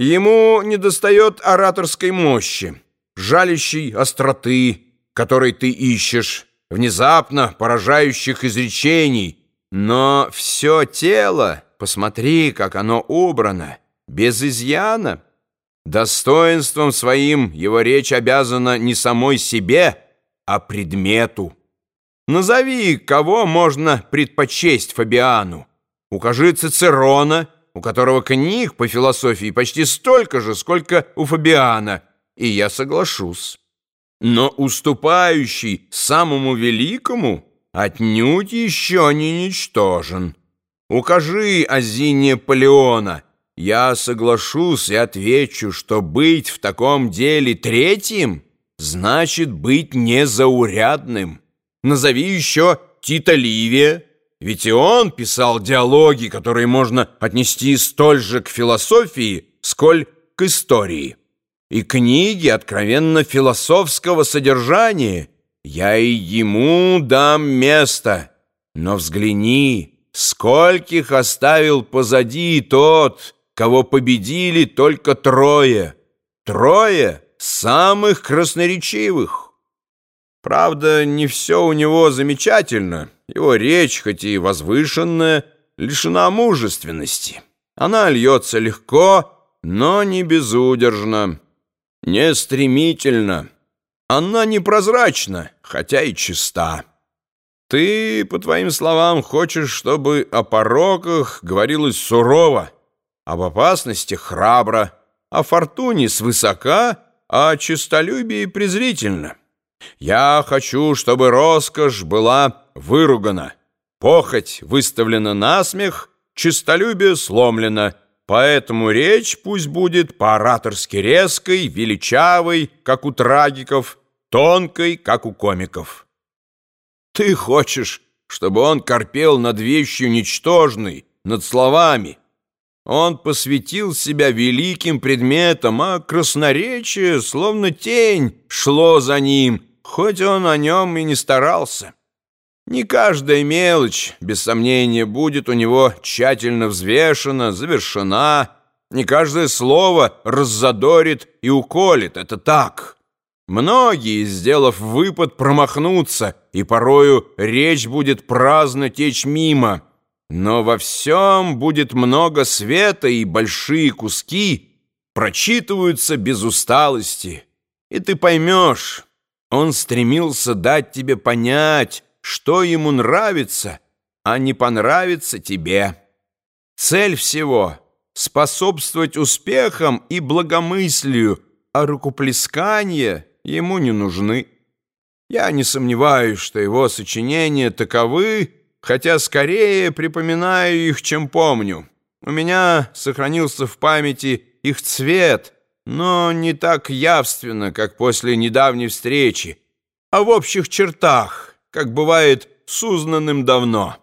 Ему недостает ораторской мощи, жалящей остроты, которой ты ищешь, внезапно поражающих изречений, но все тело, посмотри, как оно убрано, без изъяна. Достоинством своим его речь обязана не самой себе, а предмету. Назови, кого можно предпочесть Фабиану. Укажи Цицерона, у которого книг по философии почти столько же, сколько у Фабиана, и я соглашусь. Но уступающий самому великому отнюдь еще не ничтожен. Укажи Азине Полеона, я соглашусь и отвечу, что быть в таком деле третьим значит быть незаурядным. Назови еще Тита Ливия, ведь и он писал диалоги, которые можно отнести столь же к философии, сколь к истории. И книги откровенно философского содержания. Я и ему дам место. Но взгляни, скольких оставил позади тот, кого победили только трое. Трое самых красноречивых. Правда, не все у него замечательно. Его речь, хоть и возвышенная, лишена мужественности. Она льется легко, но не безудержно, не стремительно. Она непрозрачна, хотя и чиста. Ты, по твоим словам, хочешь, чтобы о пороках говорилось сурово, об опасности храбро, о фортуне свысока, а о честолюбии презрительно. Я хочу, чтобы роскошь была выругана, похоть выставлена на смех, честолюбие сломлено, поэтому речь пусть будет по-ораторски резкой, величавой, как у трагиков, тонкой, как у комиков. Ты хочешь, чтобы он корпел над вещью ничтожной, над словами. Он посвятил себя великим предметам, а красноречие, словно тень, шло за ним — хоть он о нем и не старался. Не каждая мелочь, без сомнения, будет у него тщательно взвешена, завершена. Не каждое слово раззадорит и уколет, это так. Многие, сделав выпад, промахнутся, и порою речь будет праздно течь мимо. Но во всем будет много света, и большие куски прочитываются без усталости. И ты поймешь... Он стремился дать тебе понять, что ему нравится, а не понравится тебе. Цель всего — способствовать успехам и благомыслию, а рукоплескания ему не нужны. Я не сомневаюсь, что его сочинения таковы, хотя скорее припоминаю их, чем помню. У меня сохранился в памяти их цвет — но не так явственно, как после недавней встречи, а в общих чертах, как бывает с узнанным давно.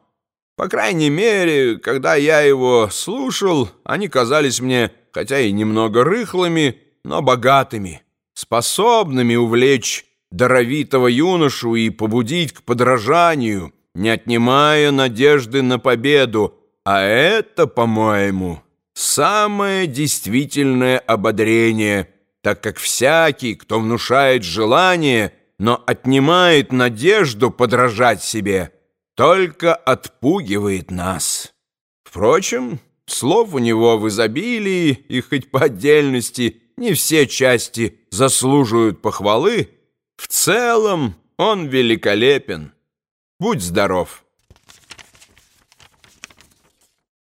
По крайней мере, когда я его слушал, они казались мне, хотя и немного рыхлыми, но богатыми, способными увлечь даровитого юношу и побудить к подражанию, не отнимая надежды на победу, а это, по-моему самое действительное ободрение, так как всякий, кто внушает желание, но отнимает надежду подражать себе, только отпугивает нас. Впрочем, слов у него в изобилии, и хоть по отдельности не все части заслуживают похвалы, в целом он великолепен. Будь здоров!